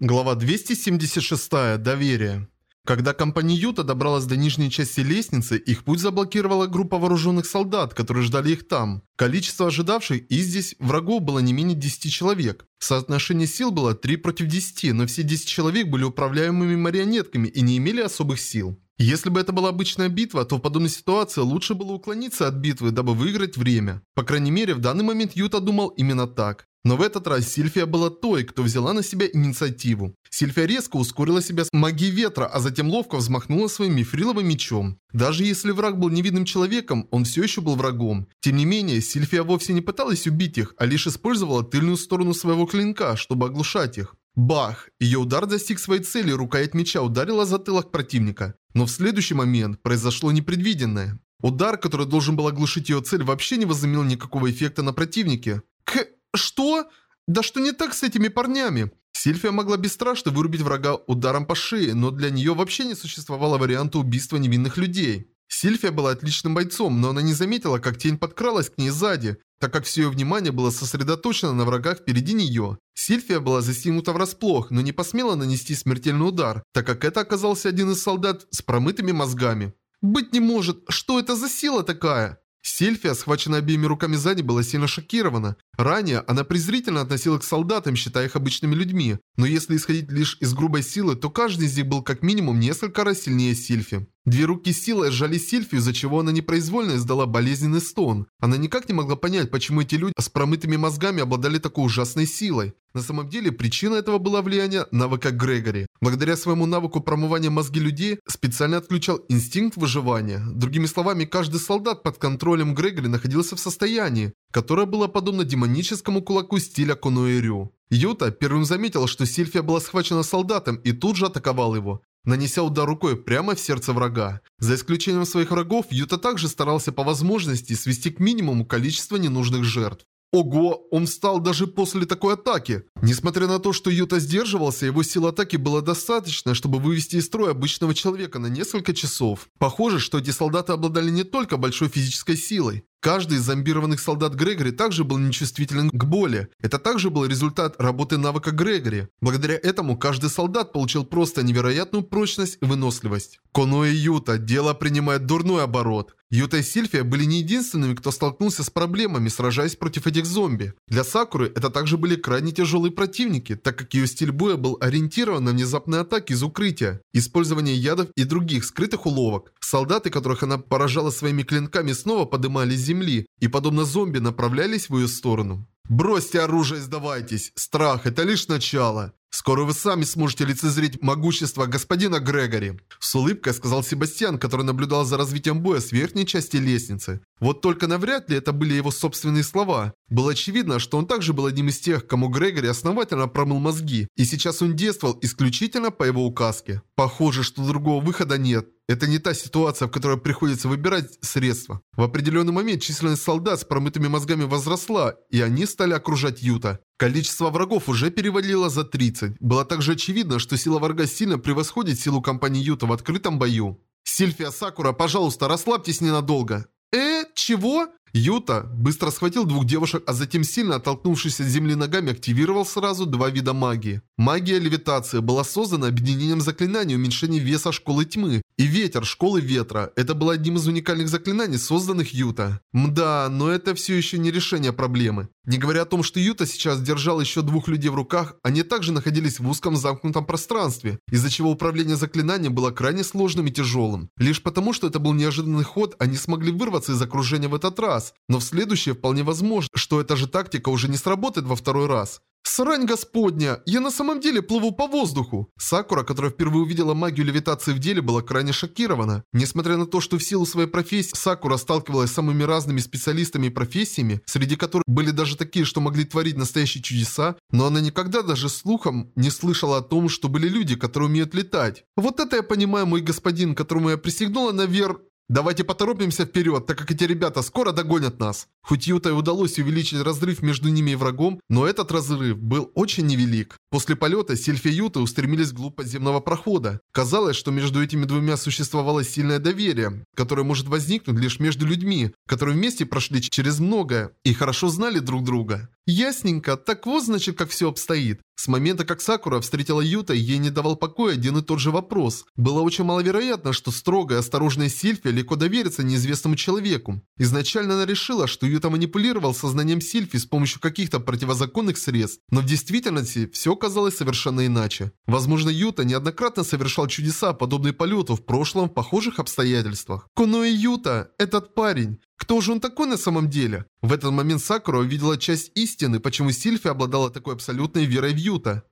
Глава 276. Доверие. Когда компания Юта добралась до нижней части лестницы, их путь заблокировала группа вооруженных солдат, которые ждали их там. Количество ожидавших и здесь врагов было не менее 10 человек. Соотношение сил было 3 против 10, но все 10 человек были управляемыми марионетками и не имели особых сил. Если бы это была обычная битва, то в подобной ситуации лучше было уклониться от битвы, дабы выиграть время. По крайней мере, в данный момент Юта думал именно так. Но в этот раз Сильфия была той, кто взяла на себя инициативу. Сильфия резко ускорила себя с магией ветра, а затем ловко взмахнула своим мифриловым мечом. Даже если враг был невидным человеком, он все еще был врагом. Тем не менее, Сильфия вовсе не пыталась убить их, а лишь использовала тыльную сторону своего клинка, чтобы оглушать их. Бах! Ее удар достиг своей цели, рукоять меча ударила затылок противника. Но в следующий момент произошло непредвиденное. Удар, который должен был оглушить ее цель, вообще не возымел никакого эффекта на противнике. Что? Да что не так с этими парнями? Сильфия могла бесстрашно вырубить врага ударом по шее, но для нее вообще не существовало варианта убийства невинных людей. Сильфия была отличным бойцом, но она не заметила, как тень подкралась к ней сзади, так как все ее внимание было сосредоточено на врагах впереди нее. Сильфия была застигнута врасплох, но не посмела нанести смертельный удар, так как это оказался один из солдат с промытыми мозгами. «Быть не может! Что это за сила такая?» Сильфия, схваченная обеими руками сзади, была сильно шокирована. Ранее она презрительно относилась к солдатам, считая их обычными людьми. Но если исходить лишь из грубой силы, то каждый из них был как минимум несколько раз сильнее Сильфи. Две руки силой сжали Сильфию, из-за чего она непроизвольно издала болезненный стон. Она никак не могла понять, почему эти люди с промытыми мозгами обладали такой ужасной силой. На самом деле, причина этого была влияние навыка Грегори. Благодаря своему навыку промывания мозги людей, специально отключал инстинкт выживания. Другими словами, каждый солдат под контролем Грегори находился в состоянии, которое было подобно демоническому кулаку стиля Конуэрю. Юта первым заметил, что Сильфия была схвачена солдатом и тут же атаковал его нанеся удар рукой прямо в сердце врага. За исключением своих врагов, Юта также старался по возможности свести к минимуму количество ненужных жертв. Ого, он встал даже после такой атаки. Несмотря на то, что Юта сдерживался, его сила атаки было достаточно, чтобы вывести из строя обычного человека на несколько часов. Похоже, что эти солдаты обладали не только большой физической силой. Каждый из зомбированных солдат Грегори также был нечувствителен к боли. Это также был результат работы навыка Грегори. Благодаря этому каждый солдат получил просто невероятную прочность и выносливость. Коно и Юта, дело принимает дурной оборот. Юта и Сильфия были не единственными, кто столкнулся с проблемами, сражаясь против этих зомби. Для Сакуры это также были крайне тяжелые противники, так как ее стиль боя был ориентирован на внезапные атаки из укрытия, использование ядов и других скрытых уловок. Солдаты, которых она поражала своими клинками, снова подымались с земли и, подобно зомби, направлялись в ее сторону. «Бросьте оружие и сдавайтесь! Страх – это лишь начало!» Скоро вы сами сможете лицезреть могущество господина Грегори. С улыбкой сказал Себастьян, который наблюдал за развитием боя с верхней части лестницы. Вот только навряд ли это были его собственные слова. Было очевидно, что он также был одним из тех, кому Грегори основательно промыл мозги, и сейчас он действовал исключительно по его указке. Похоже, что другого выхода нет. Это не та ситуация, в которой приходится выбирать средства. В определенный момент численность солдат с промытыми мозгами возросла, и они стали окружать Юта. Количество врагов уже перевалило за 30. Было также очевидно, что сила врага сильно превосходит силу компании Юта в открытом бою. «Сильфия Сакура, пожалуйста, расслабьтесь ненадолго». «Э, чего?» Юта быстро схватил двух девушек, а затем сильно оттолкнувшись от земли ногами, активировал сразу два вида магии. Магия левитации была создана объединением заклинаний уменьшения веса Школы Тьмы и Ветер Школы Ветра. Это было одним из уникальных заклинаний, созданных Юта. Мда, но это все еще не решение проблемы. Не говоря о том, что Юта сейчас держал еще двух людей в руках, они также находились в узком замкнутом пространстве, из-за чего управление заклинанием было крайне сложным и тяжелым. Лишь потому, что это был неожиданный ход, они смогли вырваться из окружения в этот раз раз, но в следующее вполне возможно, что эта же тактика уже не сработает во второй раз. «Срань господня! Я на самом деле плыву по воздуху!» Сакура, которая впервые увидела магию левитации в деле, была крайне шокирована. Несмотря на то, что в силу своей профессии Сакура сталкивалась с самыми разными специалистами и профессиями, среди которых были даже такие, что могли творить настоящие чудеса, но она никогда даже слухом не слышала о том, что были люди, которые умеют летать. Вот это я понимаю, мой господин, которому я присягнула на вер... Давайте поторопимся вперед, так как эти ребята скоро догонят нас. Хоть Юта и удалось увеличить разрыв между ними и врагом, но этот разрыв был очень невелик. После полета Сильфи и Юта устремились вглубь подземного прохода. Казалось, что между этими двумя существовало сильное доверие, которое может возникнуть лишь между людьми, которые вместе прошли через многое и хорошо знали друг друга. Ясненько, так вот значит, как все обстоит. С момента, как Сакура встретила Юта, ей не давал покоя один и тот же вопрос. Было очень маловероятно, что строгая, осторожная Сильфия легко доверится неизвестному человеку. Изначально она решила, что Юта манипулировал сознанием Сильфи с помощью каких-то противозаконных средств, но в действительности все казалось совершенно иначе. Возможно, Юта неоднократно совершал чудеса, подобные полету в прошлом в похожих обстоятельствах. Куноэ Юта, этот парень, кто же он такой на самом деле? В этот момент Сакура увидела часть истины, почему Сильфи обладала такой абсолютной верой в Юта.